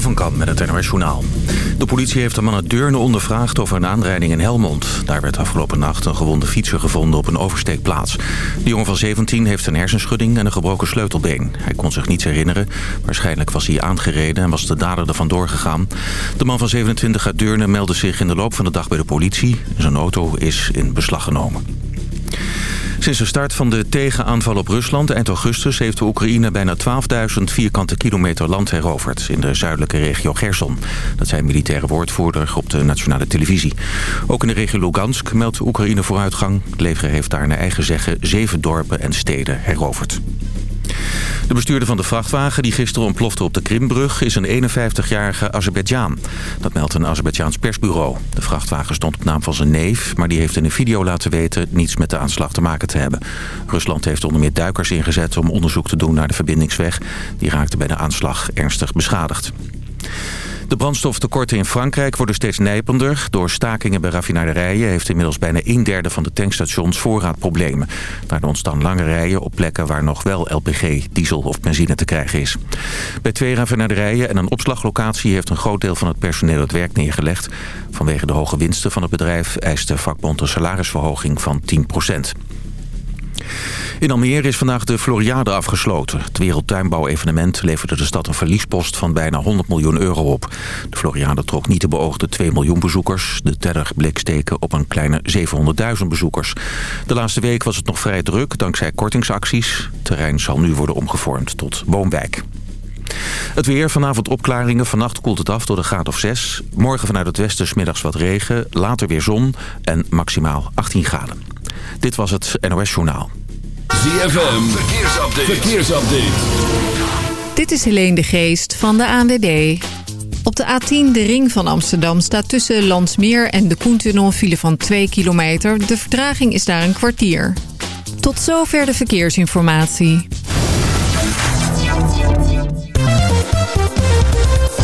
Van Kamp met het. De politie heeft de man uit Deurne ondervraagd over een aanrijding in Helmond. Daar werd afgelopen nacht een gewonde fietser gevonden op een oversteekplaats. De jongen van 17 heeft een hersenschudding en een gebroken sleutelbeen. Hij kon zich niets herinneren. Waarschijnlijk was hij aangereden en was de dader er vandoor gegaan. De man van 27 uit Deurne meldde zich in de loop van de dag bij de politie. Zijn auto is in beslag genomen. Sinds de start van de tegenaanval op Rusland eind augustus... heeft de Oekraïne bijna 12.000 vierkante kilometer land heroverd... in de zuidelijke regio Gerson. Dat zijn militaire woordvoerder op de nationale televisie. Ook in de regio Lugansk meldt Oekraïne vooruitgang. Het heeft daar naar eigen zeggen zeven dorpen en steden heroverd. De bestuurder van de vrachtwagen die gisteren ontplofte op de Krimbrug... is een 51-jarige Azerbeidzjaan. Dat meldt een Azerbeidzjaans persbureau. De vrachtwagen stond op naam van zijn neef... maar die heeft in een video laten weten niets met de aanslag te maken te hebben. Rusland heeft onder meer duikers ingezet om onderzoek te doen naar de verbindingsweg. Die raakte bij de aanslag ernstig beschadigd. De brandstoftekorten in Frankrijk worden steeds nijpender. Door stakingen bij raffinaderijen heeft inmiddels bijna een derde van de tankstations voorraadproblemen. Daardoor ontstaan lange rijen op plekken waar nog wel LPG, diesel of benzine te krijgen is. Bij twee raffinaderijen en een opslaglocatie heeft een groot deel van het personeel het werk neergelegd. Vanwege de hoge winsten van het bedrijf eist de vakbond een salarisverhoging van 10 procent. In Almere is vandaag de Floriade afgesloten. Het wereldtuinbouwevenement leverde de stad een verliespost van bijna 100 miljoen euro op. De Floriade trok niet de beoogde 2 miljoen bezoekers. De teller bleek steken op een kleine 700.000 bezoekers. De laatste week was het nog vrij druk dankzij kortingsacties. Het terrein zal nu worden omgevormd tot woonwijk. Het weer, vanavond opklaringen. Vannacht koelt het af tot een graad of 6. Morgen vanuit het westen smiddags wat regen. Later weer zon en maximaal 18 graden. Dit was het NOS Journaal. ZFM, verkeersupdate. verkeersupdate. Dit is Helene de Geest van de ANWB. Op de A10, de ring van Amsterdam, staat tussen Landsmeer en de Koentunnel een file van 2 kilometer. De vertraging is daar een kwartier. Tot zover de verkeersinformatie.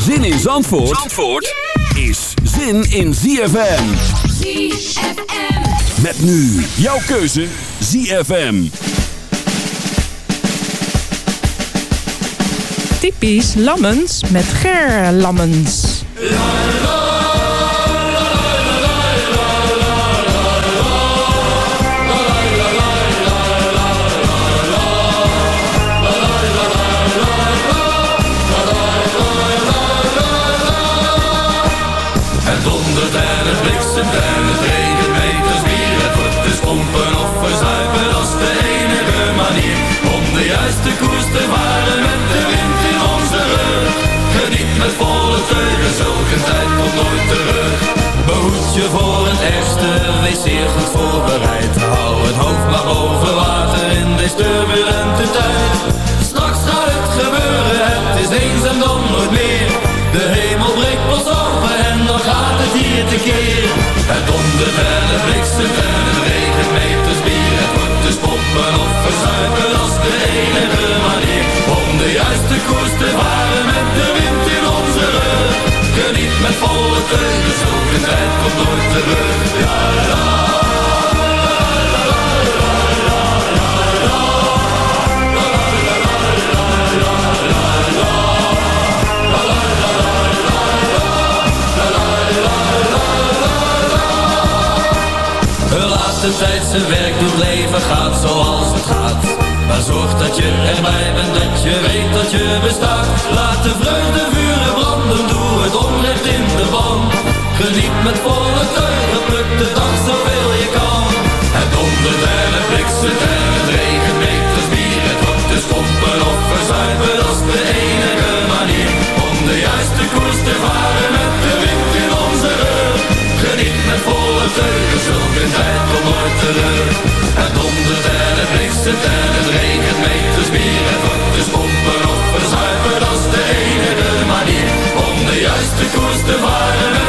Zin in Zandvoort, Zandvoort is zin in ZFM. ZFM. Met nu jouw keuze ZFM. Typisch Lammens met Ger Lammens. Volle teugen, zulke tijd komt nooit terug. Behoed je voor het ergste, wees zeer goed voorbereid. Hou het hoofd maar boven water in deze turbulente tijd. Straks gaat het gebeuren, het is eens en dan nooit meer. Met volle teugen, zulke tijd komt nooit terug. Ja, la, Laat de tijd zijn werk doet, leven gaat zoals het gaat. Maar zorg dat je erbij bent, dat je weet dat je bestaat. Laat de vreugde vuren Geniet met volle teugenpluk de dag zoveel je kan. Het dondert en het bliksemt en het regent, de bier. Het wordt dus pompen of verzuipen, de enige manier. Om de juiste koers te varen met de wind in onze rug. Geniet met volle teugen, zulke tijd om nooit terug. Het dondert en het bliksemt en het regent, de bier. Het wordt dus pompen of verzuipen, de enige manier. Om de juiste koers te varen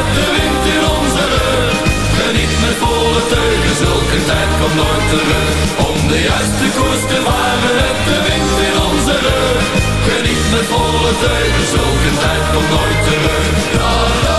volle teugen, zulke tijd komt nooit terug. Om de juiste koers te varen heb de wind in onze rug. Geniet met volle teugen, zulke tijd komt nooit terug.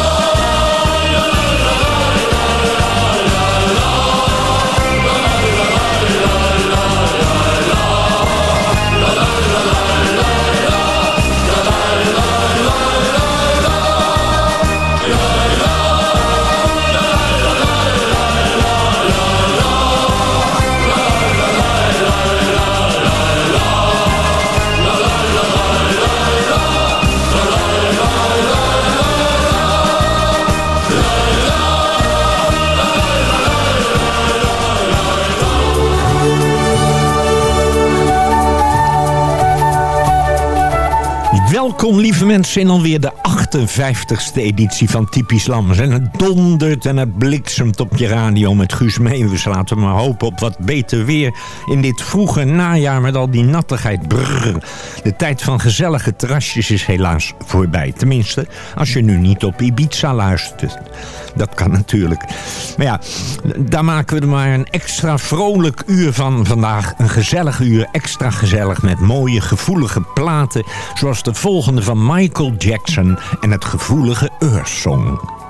Mensen in alweer de 58ste editie van Typisch Lammers. En het dondert en het bliksemt op je radio met Guus Meeuwis. Laten we maar hopen op wat beter weer in dit vroege najaar met al die nattigheid. Brrr. De tijd van gezellige terrasjes is helaas voorbij. Tenminste, als je nu niet op Ibiza luistert. Dat kan natuurlijk. Maar ja, daar maken we er maar een extra vrolijk uur van vandaag. Een gezellig uur, extra gezellig met mooie gevoelige platen. Zoals de volgende van Michael Jackson en het gevoelige Earth What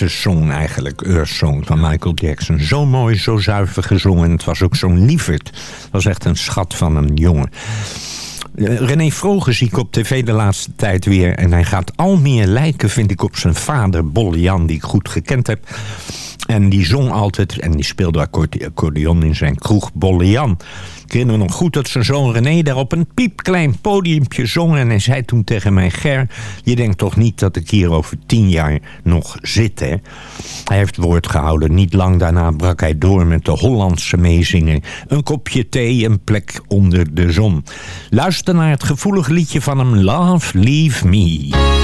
basissong eigenlijk, Earth van Michael Jackson. Zo mooi, zo zuiver gezongen. Het was ook zo'n lieverd. Het was echt een schat van een jongen. Eh, René Vroger zie ik op tv de laatste tijd weer. En hij gaat al meer lijken, vind ik, op zijn vader, Bolle Jan, die ik goed gekend heb. En die zong altijd, en die speelde accorde- accordeon in zijn kroeg, Bolle. Ik herinner me nog goed dat zijn zoon René daar op een piepklein podiumpje zong. En hij zei toen tegen mij, Ger, je denkt toch niet dat ik hier over tien jaar nog zit, hè? Hij heeft woord gehouden. Niet lang daarna brak hij door met de Hollandse meezingen. Een kopje thee, een plek onder de zon. Luister naar het gevoelige liedje van hem, Love, Leave Me.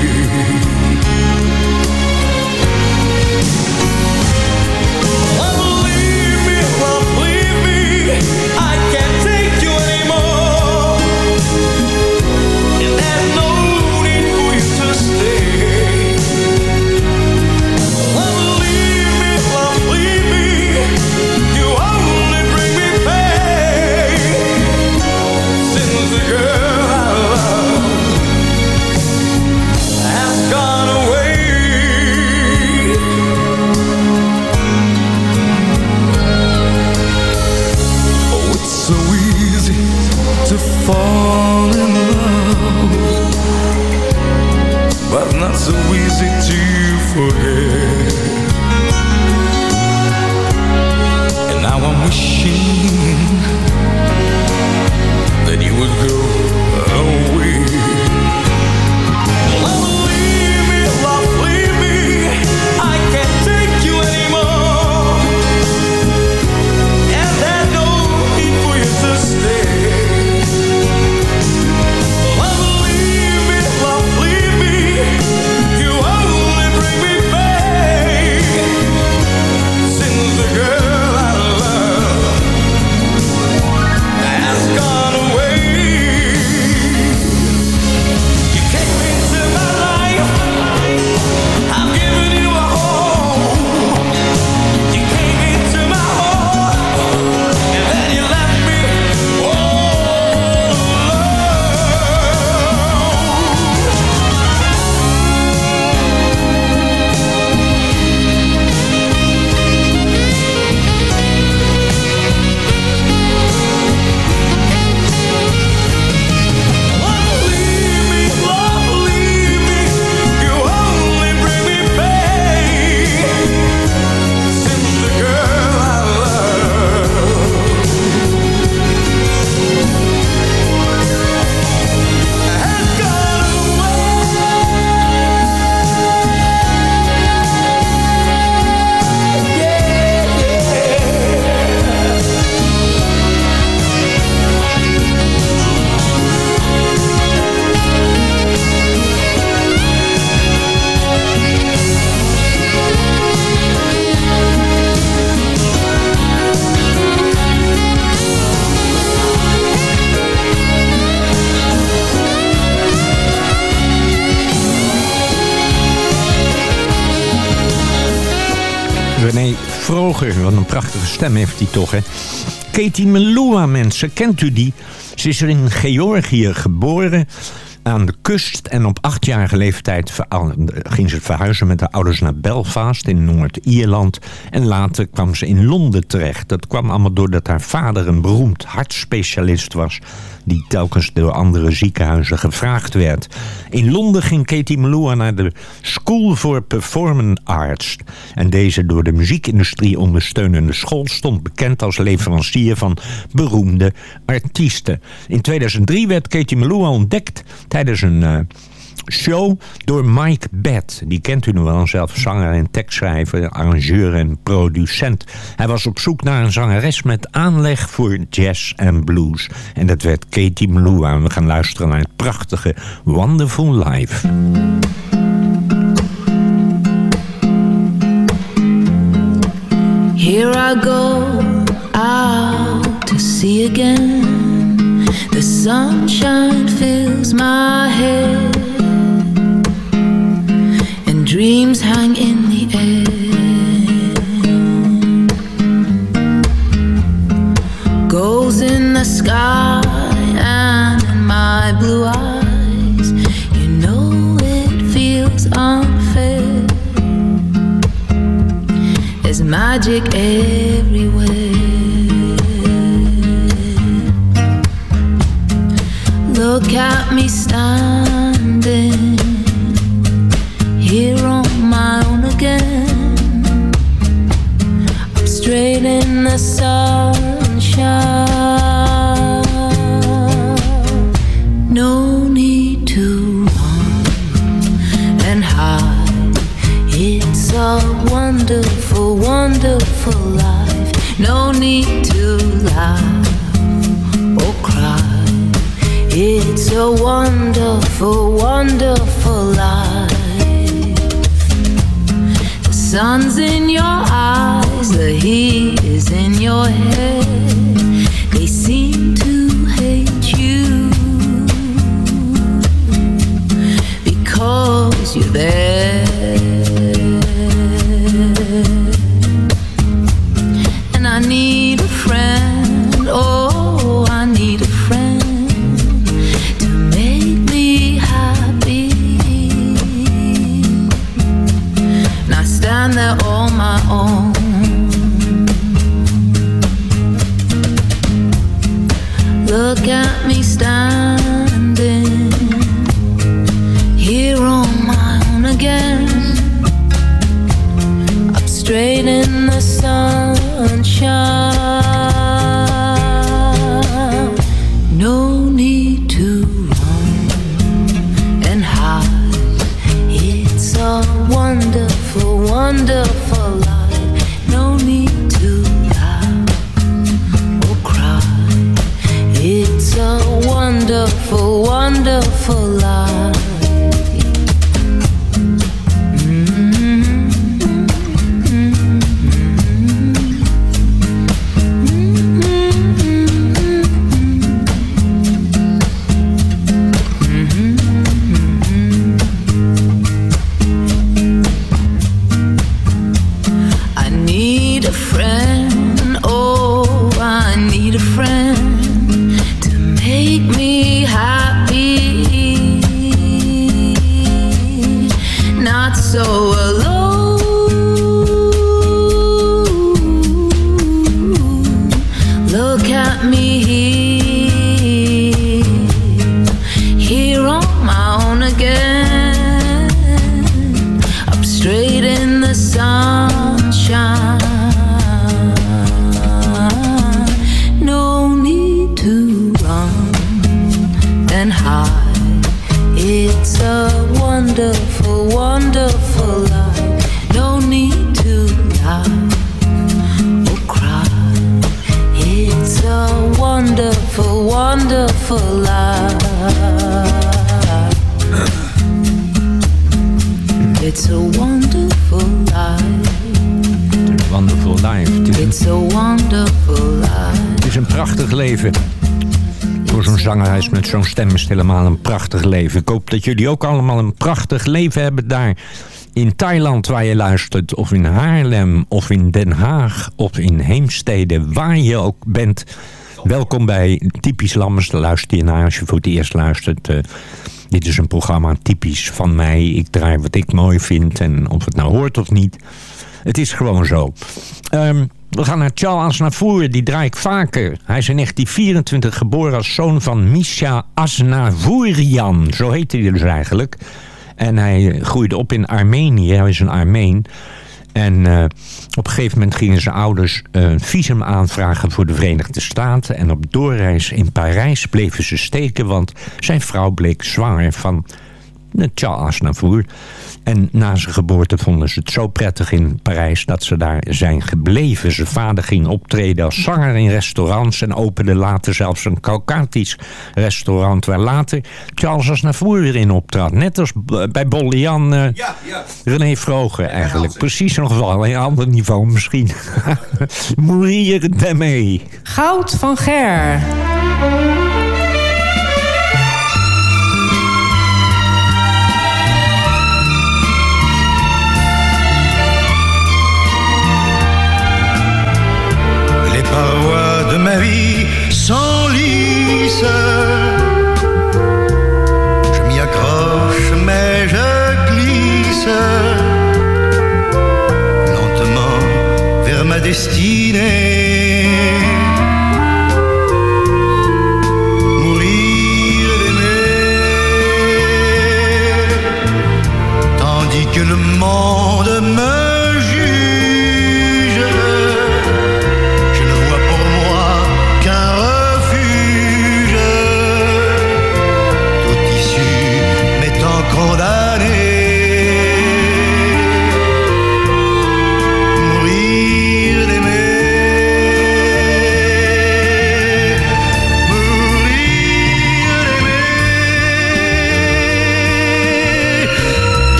Stem heeft hij toch, hè? Katie Melua, mensen, kent u die? Ze is er in Georgië geboren. Aan de kust. En op achtjarige leeftijd ging ze verhuizen met haar ouders naar Belfast in Noord-Ierland. En later kwam ze in Londen terecht. Dat kwam allemaal doordat haar vader een beroemd hartspecialist was die telkens door andere ziekenhuizen gevraagd werd. In Londen ging Katie Melua naar de School for Performing Arts. En deze door de muziekindustrie ondersteunende school stond bekend als leverancier van beroemde artiesten. In 2003 werd Katie Melua ontdekt tijdens een... Uh, show door Mike Bett. Die kent u nu wel, zelf zanger en tekstschrijver, arrangeur en producent. Hij was op zoek naar een zangeres met aanleg voor jazz en blues. En dat werd Katie. En we gaan luisteren naar het prachtige Wonderful Life. Here I go out to see again. The sunshine my head. And dreams hang wonderful, life sun's in your eyes, the heat is in your head. Look at me standing here on my own again. Up straight in the sunshine. Zo'n stem is helemaal een prachtig leven. Ik hoop dat jullie ook allemaal een prachtig leven hebben daar in Thailand waar je luistert. Of in Haarlem, of in Den Haag, of in Heemstede. Waar je ook bent. Welkom bij Typisch Lammers. Luister je naar als je voor het eerst luistert. Dit is een programma typisch van mij. Ik draai wat ik mooi vind en of het nou hoort of niet. Het is gewoon zo. Ehm, we gaan naar Charles Aznavour, die draai ik vaker. Hij is in 1924 geboren als zoon van Misha Aznavourian. Zo heette hij dus eigenlijk. En hij groeide op in Armenië. Hij is een Armeen. En uh, op een gegeven moment gingen zijn ouders een visum aanvragen voor de Verenigde Staten. En op doorreis in Parijs bleven ze steken, want zijn vrouw bleek zwanger van Charles Aznavour. En na zijn geboorte vonden ze het zo prettig in Parijs dat ze daar zijn gebleven. Zijn vader ging optreden als zanger in restaurants en opende later zelfs een Caucatisch restaurant waar later Charles Aznavour weer in optrad. Net als bij Bollian uh, ja, ja. René Vroger eigenlijk. Precies nog wel, een ander niveau misschien. Mourir d'Aimé. Goud van Ger. Je m'y accroche, mais je glisse lentement vers ma destinée.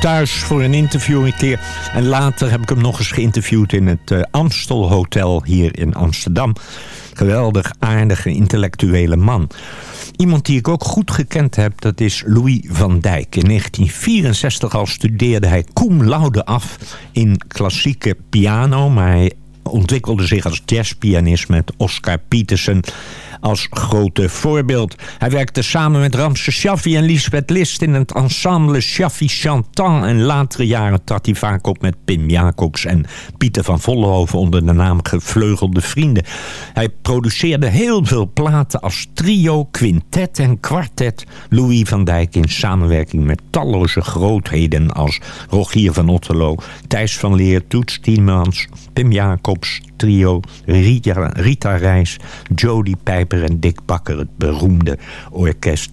Thuis voor een interview een keer. En later heb ik hem nog eens geïnterviewd in het uh, Amstel Hotel hier in Amsterdam. Geweldig aardige intellectuele man. Iemand die ik ook goed gekend heb, dat is Louis van Dijk. In 1964 al studeerde hij cum laude af in klassieke piano... maar hij ontwikkelde zich als jazzpianist met Oscar Peterson als grote voorbeeld. Hij werkte samen met Ramse Shaffi en Lisbeth List in het ensemble Shaffi Chantant. En latere jaren trad hij vaak op met Pim Jacobs en Pieter van Vollenhoven onder de naam Gevleugelde Vrienden. Hij produceerde heel veel platen als trio, quintet en kwartet. Louis van Dijk in samenwerking met talloze grootheden als Rogier van Otterlo, Thijs van Leer, Toets Tiemans, Pim Jacobs, trio, Rita, Rita Reis, Jody Pijper en Dick Bakker, het beroemde orkest.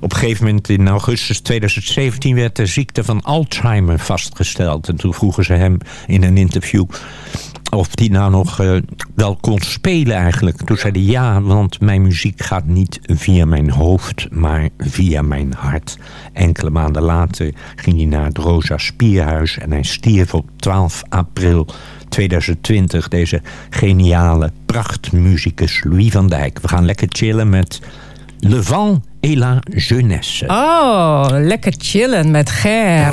Op een gegeven moment in augustus 2017 werd de ziekte van Alzheimer vastgesteld. En toen vroegen ze hem in een interview of hij nou nog uh, wel kon spelen eigenlijk. Toen zei hij ja, want mijn muziek gaat niet via mijn hoofd, maar via mijn hart. Enkele maanden later ging hij naar het Rosa Spierhuis en hij stierf op 12 april 2020. Deze geniale prachtmuzikus Louis van Dijk. We gaan lekker chillen met Le Vent et la Jeunesse. Oh, lekker chillen met Ger.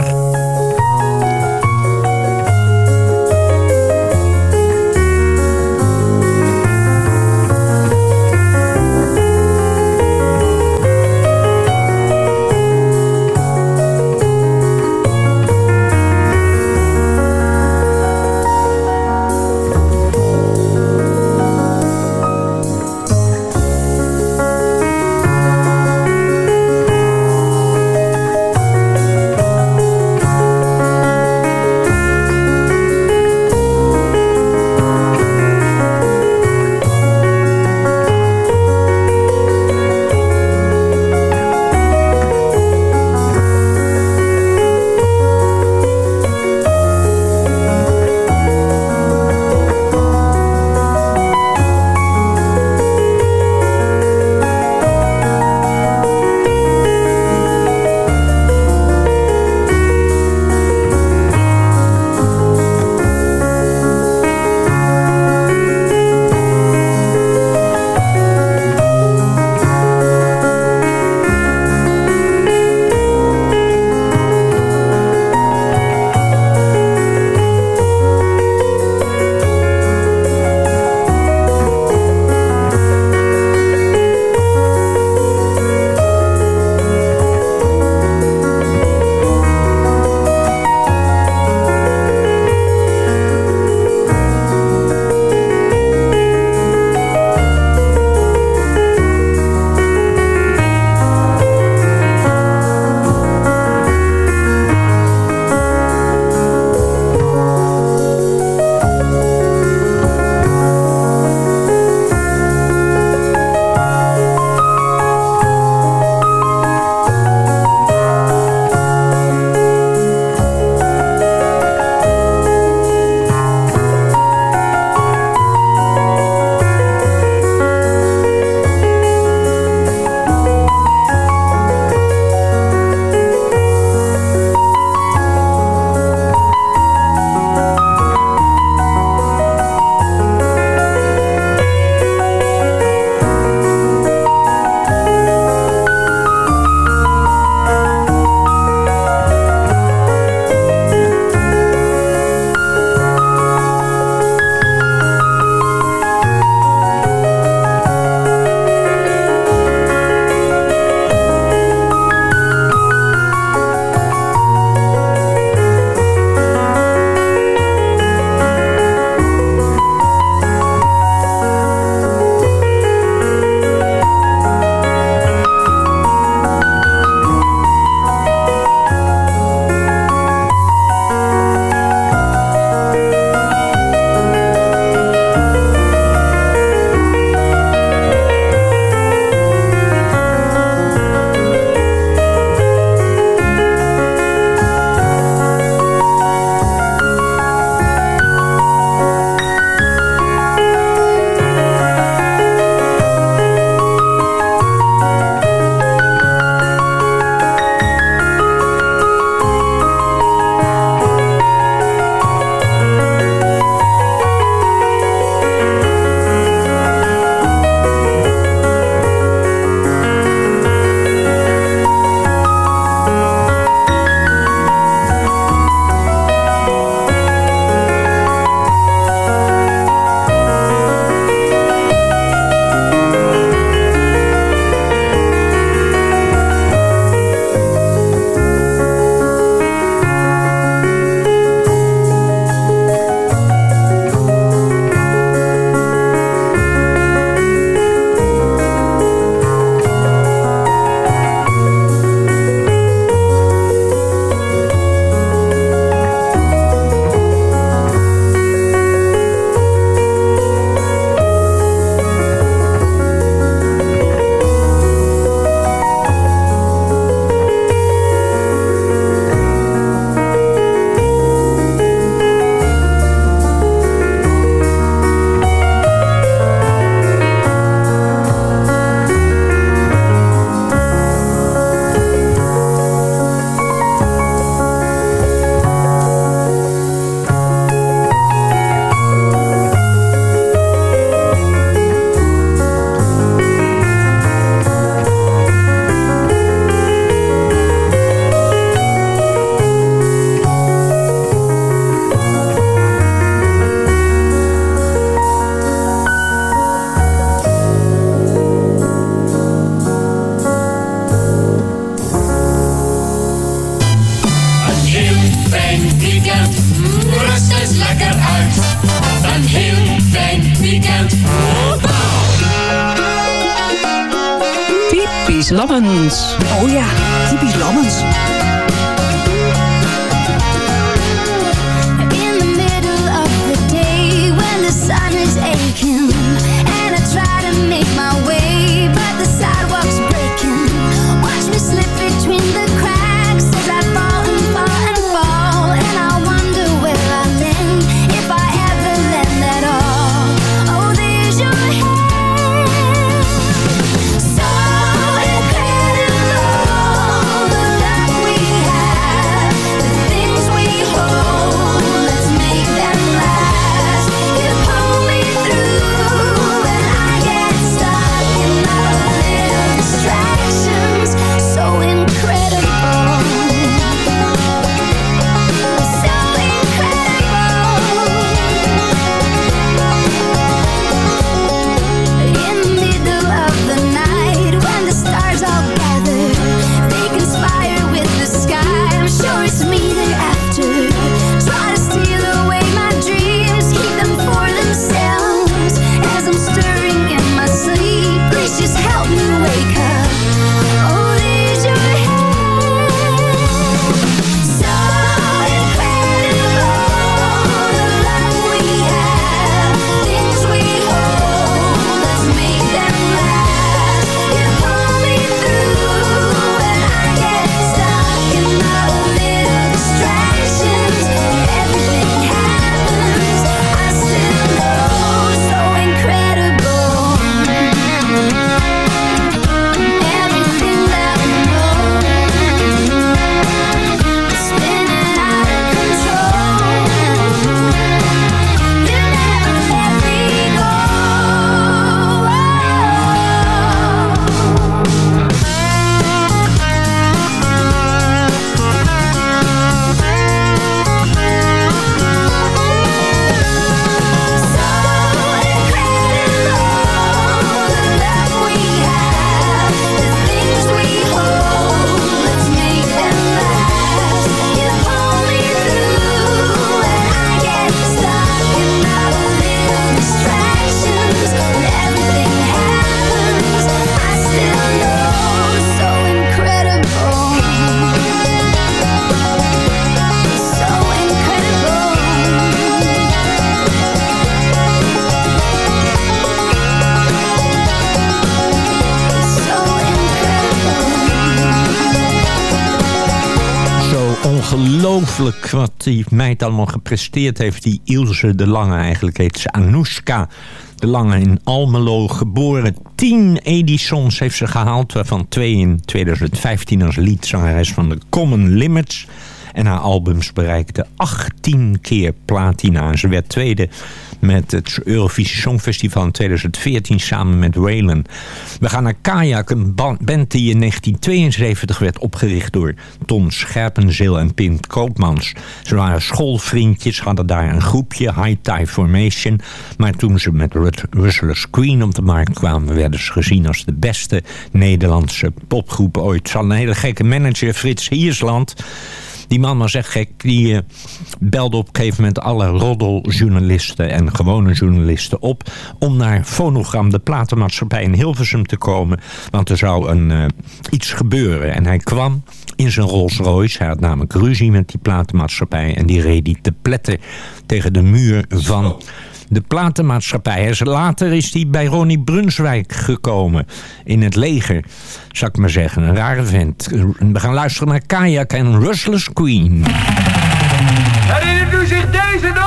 Die meid allemaal gepresteerd heeft. Die Ilse de Lange eigenlijk heet ze. Anoushka de Lange in Almelo geboren. Tien Edisons heeft ze gehaald. Waarvan twee in 2015 als liedzangeres van de Common Limits. En haar albums bereikten 18 keer platina. Ze werd tweede met het Eurovisie Songfestival in 2014 samen met Waylon. We gaan naar Kajak, een ba- band die in 1972 werd opgericht door Ton Scherpenzeel en Pim Koopmans. Ze waren schoolvriendjes, hadden daar een groepje, High Tide Formation. Maar toen ze met Russell's Queen op de markt kwamen, werden ze gezien als de beste Nederlandse popgroep ooit. Ze hadden een hele gekke manager, Frits Hiersland. Die man was echt gek. Die eh, belde op een gegeven moment alle roddeljournalisten en gewone journalisten op... om naar Phonogram, de platenmaatschappij in Hilversum te komen. Want er zou een, eh, iets gebeuren. En hij kwam in zijn Rolls Royce. Hij had namelijk ruzie met die platenmaatschappij. En die reed die te pletten tegen de muur van de platenmaatschappij. Later is hij bij Ronnie Brunswijk gekomen. In het leger, zou ik maar zeggen. Een rare vent. We gaan luisteren naar Kayak en Rustless Queen. Herinnert u zich deze nog?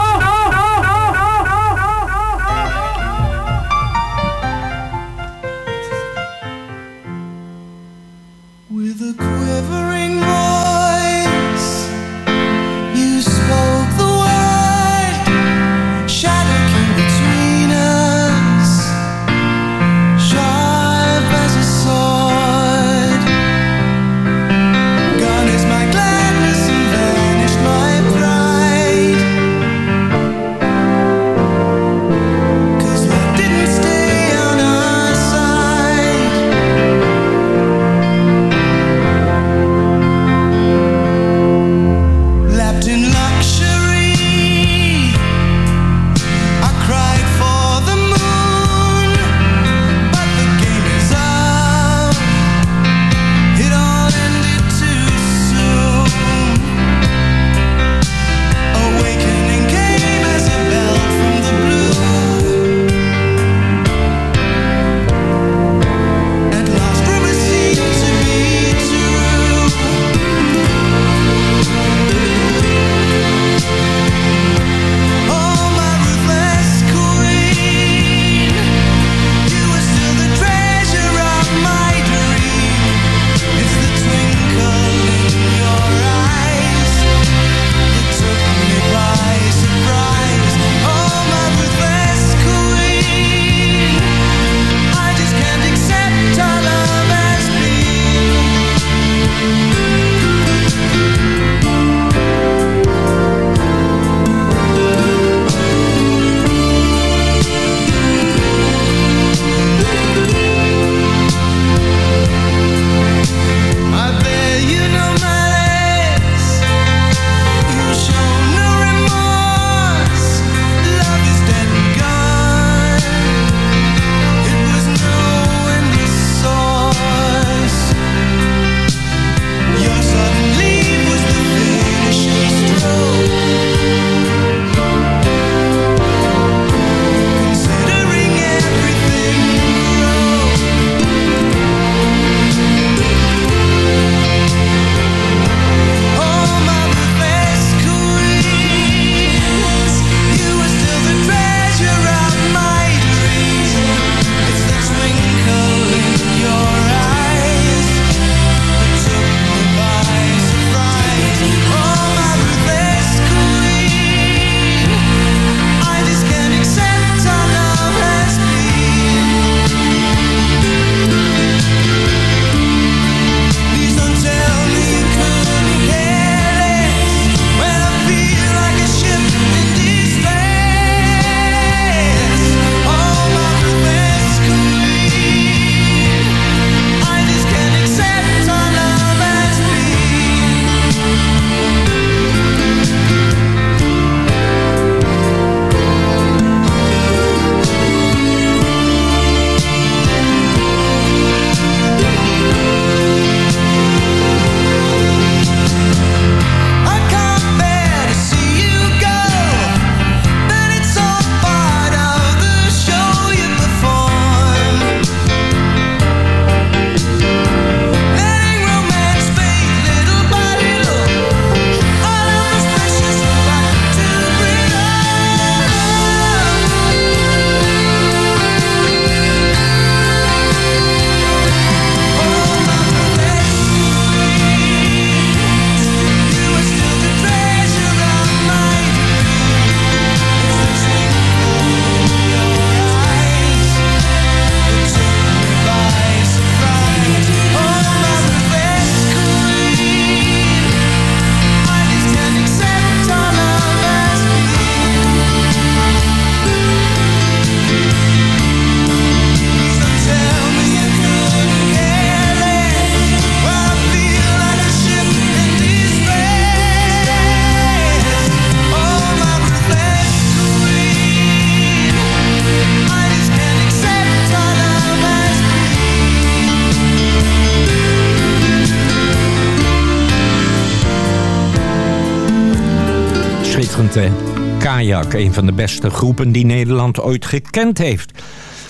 Hè? Kajak, een van de beste groepen die Nederland ooit gekend heeft.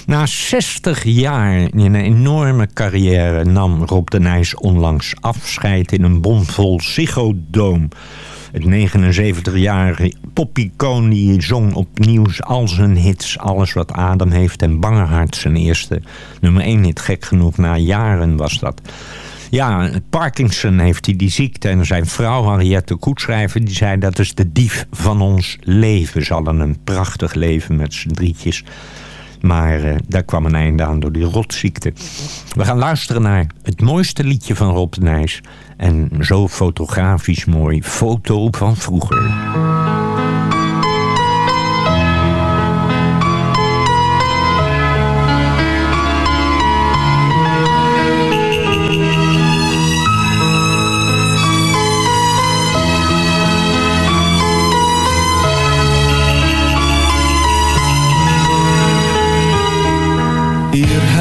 Na 60 jaar in een enorme carrière nam Rob de Nijs onlangs afscheid in een bomvol Ziggo Dome. Het 79-jarige popicoon die zong opnieuw al zijn hits, alles wat adem heeft en Bangerhart zijn eerste nummer 1 hit, gek genoeg, na jaren was dat. Ja, Parkinson heeft hij die ziekte. En zijn vrouw, Henriette Koetschrijver, die zei... dat is de dief van ons leven. Ze hadden een prachtig leven met z'n drietjes. Maar uh, daar kwam een einde aan door die rotziekte. We gaan luisteren naar het mooiste liedje van Rob Nijs. En zo fotografisch mooi, foto van vroeger.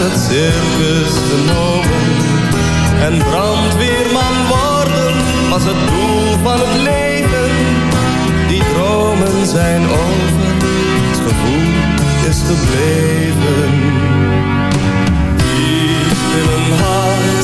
het circus genomen. En brandweerman worden was het doel van het leven. Die dromen zijn over, het gevoel is gebleven. Diep in mijn hart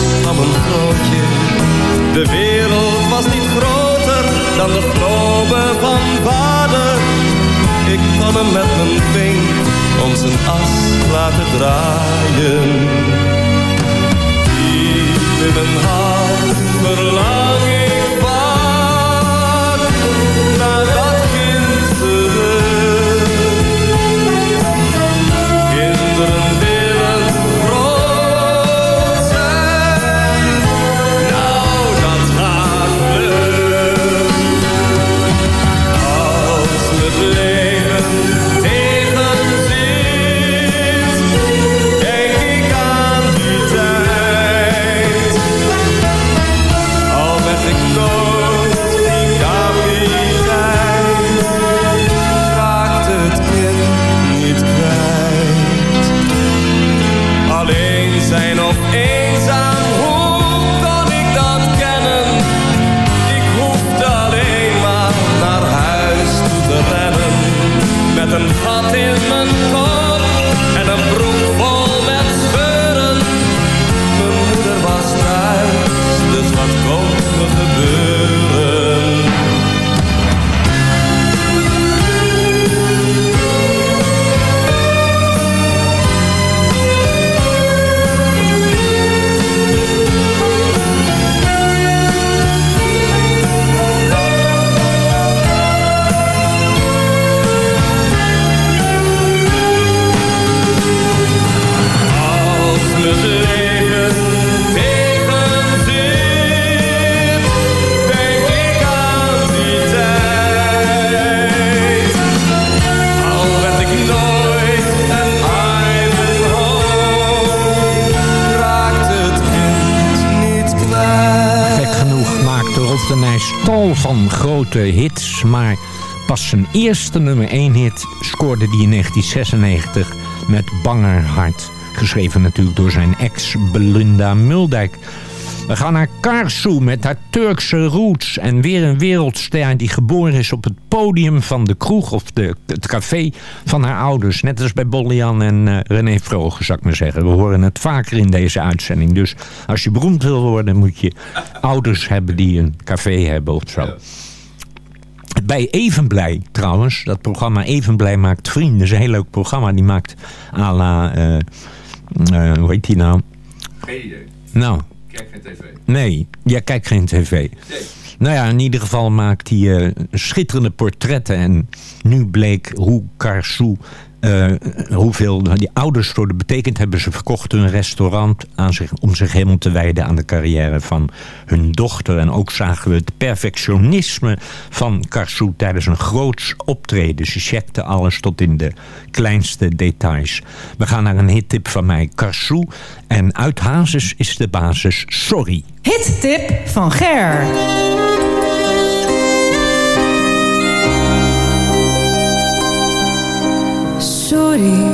van grootje. De wereld was niet groter dan de globe van vader. Ik kon hem met mijn vink om zijn as laten draaien. Diep in mijn hart verlang ik eerste nummer 1 hit scoorde hij in 1996 met Banger Hart. Geschreven natuurlijk door zijn ex Belinda Muldijk. We gaan naar Karsu met haar Turkse roots. En weer een wereldster die geboren is op het podium van de kroeg... of de, het café van haar ouders. Net als bij Bollian en uh, René Vroger, zou ik maar zeggen. We horen het vaker in deze uitzending. Dus als je beroemd wil worden... moet je ouders hebben die een café hebben of zo. Bij Evenblij trouwens, dat programma Evenblij maakt vrienden. Dat is een heel leuk programma. Die maakt à la, uh, uh, hoe heet die nou? Geen idee. Nou, Kijk geen tv. Nee, jij kijkt geen tv. Nee. Nou ja, in ieder geval maakt hij uh, schitterende portretten. En nu bleek hoe Karsu, uh, hoeveel die ouders voor de betekend hebben. Ze verkochten een restaurant aan zich, om zich helemaal te wijden aan de carrière van hun dochter. En ook zagen we het perfectionisme van Karsu tijdens een groots optreden. Ze checkte alles tot in de kleinste details. We gaan naar een hittip van mij, Karsu. En uit Hazes is de basis Sorry. Hittip van Ger. Sorry.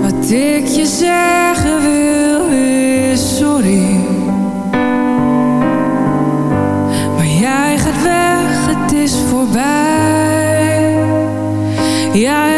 Wat ik je zeggen wil is sorry. Maar jij gaat weg, het is voorbij. Ja,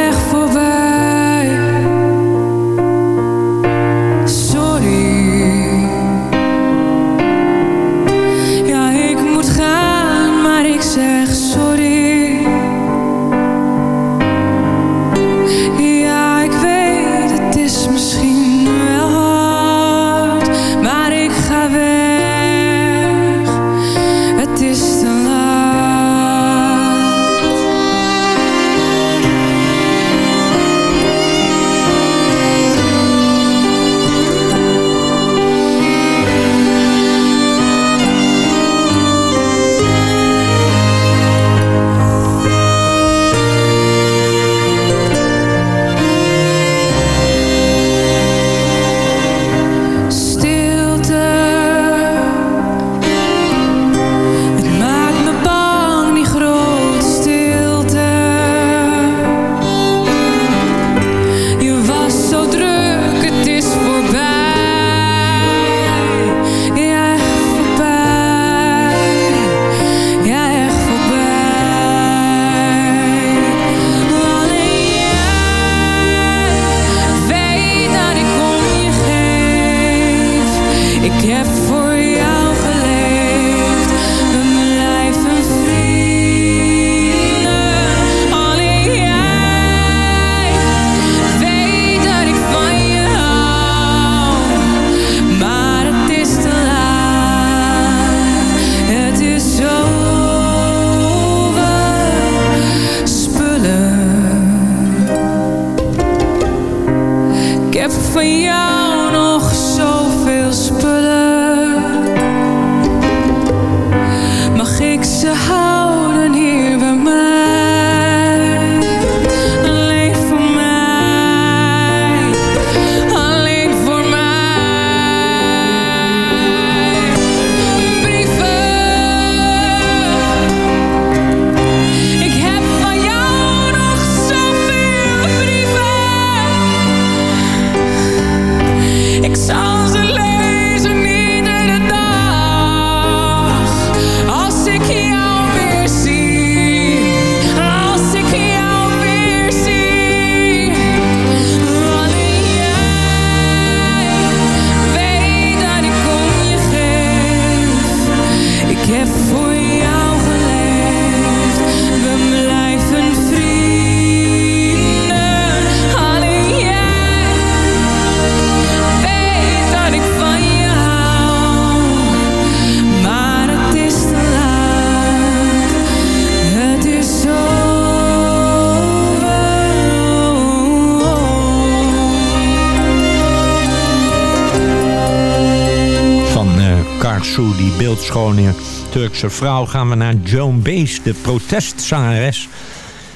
Turkse vrouw, gaan we naar Joan Baez, de protestzangeres.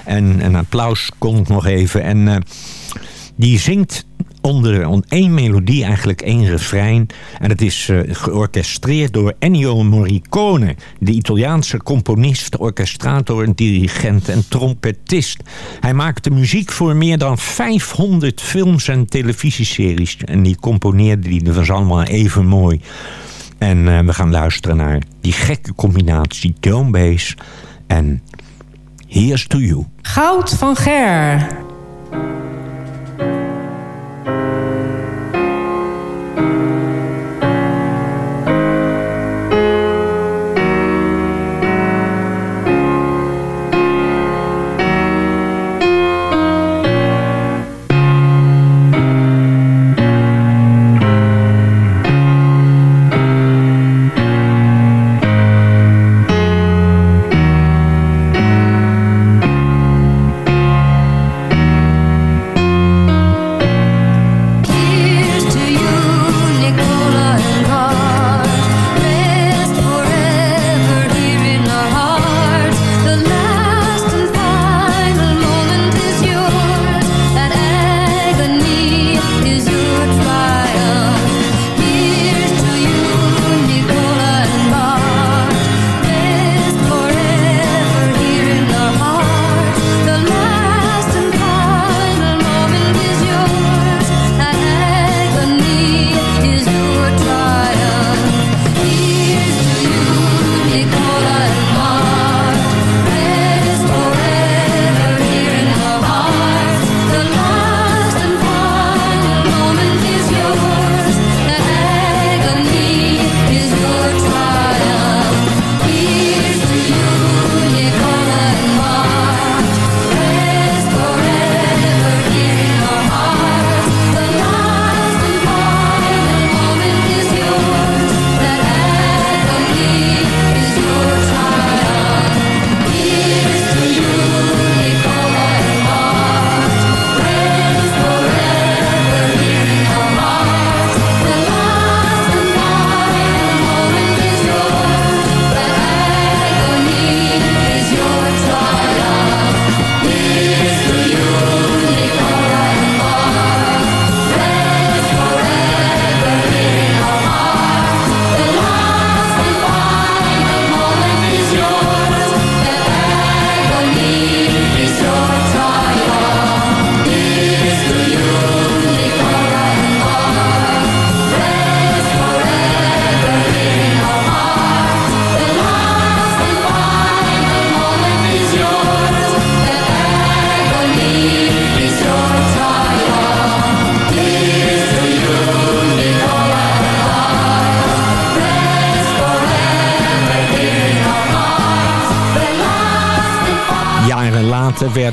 En een applaus komt nog even. En uh, die zingt onder één melodie eigenlijk één refrein. En het is uh, georchestreerd door Ennio Morricone... de Italiaanse componist, orchestrator, dirigent en trompetist. Hij maakte muziek voor meer dan 500 films en televisieseries. En die componeerde die, dat was allemaal even mooi. En uh, we gaan luisteren naar die gekke combinatie Joan Bass en Here's to You. Goud van Ger.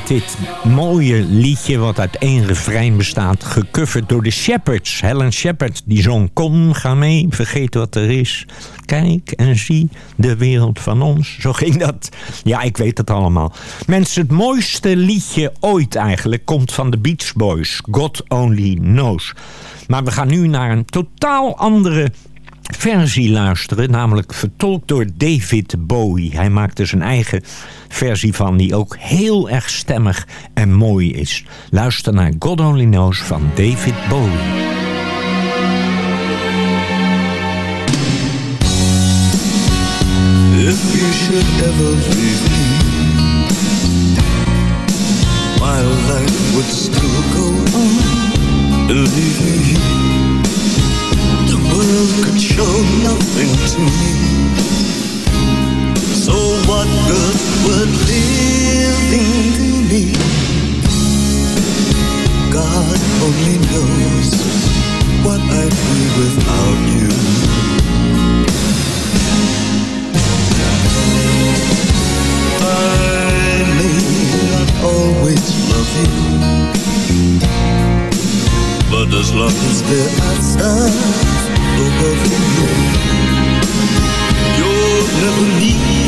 Dit mooie liedje, wat uit één refrein bestaat, gecoverd door de Shepherds. Helen Shepard, die zong Kom, ga mee, vergeet wat er is. Kijk en zie de wereld van ons. Zo ging dat. Ja, ik weet het allemaal. Mensen, het mooiste liedje ooit eigenlijk komt van de Beach Boys. God Only Knows. Maar we gaan nu naar een totaal andere versie luisteren, namelijk vertolkt door David Bowie. Hij maakte zijn eigen versie van, die ook heel erg stemmig en mooi is. Luister naar God Only Knows van David Bowie. If you should ever leave me life would still go on could show nothing to me. So what good would living me? God only knows what I'd be without you. I may not always love you, but as long as are stars above you. You'll never need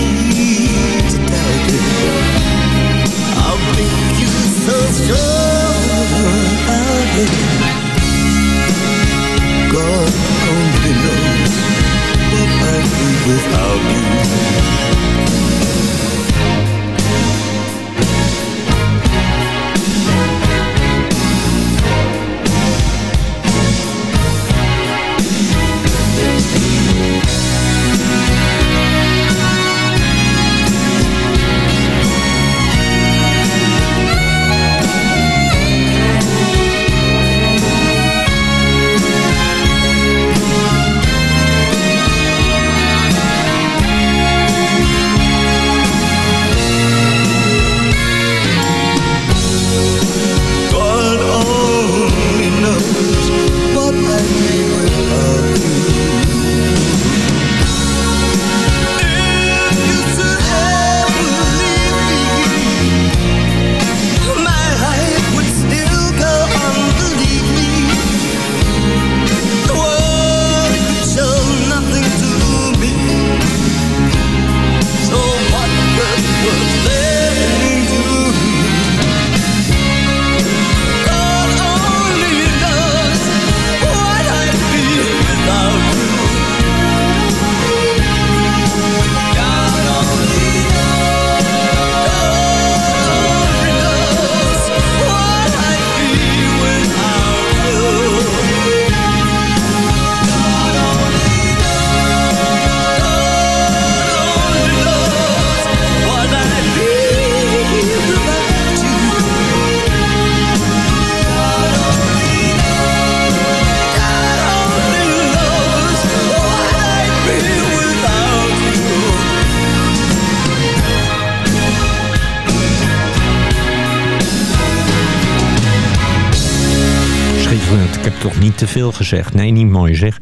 toch niet te veel gezegd. Nee, niet mooi zeg.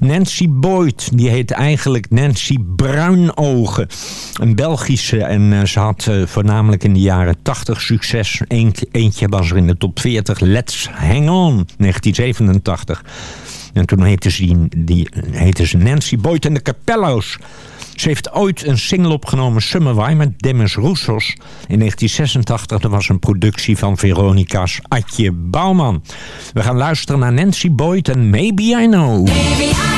Nancy Boyd, die heet eigenlijk Nancy Bruinogen. Een Belgische en uh, ze had uh, voornamelijk in de jaren 80 succes. Eent, eentje was er in de top 40, Let's Hang On, 1987. En toen heette ze, die, die, heette ze Nancy Boyd en de Capello's. Ze heeft ooit een single opgenomen, Summer met Demis Roussos. In 1986, dat was een productie van Veronica's Atje Bouwman. We gaan luisteren naar Nancy Boyd en Maybe I Know. Maybe I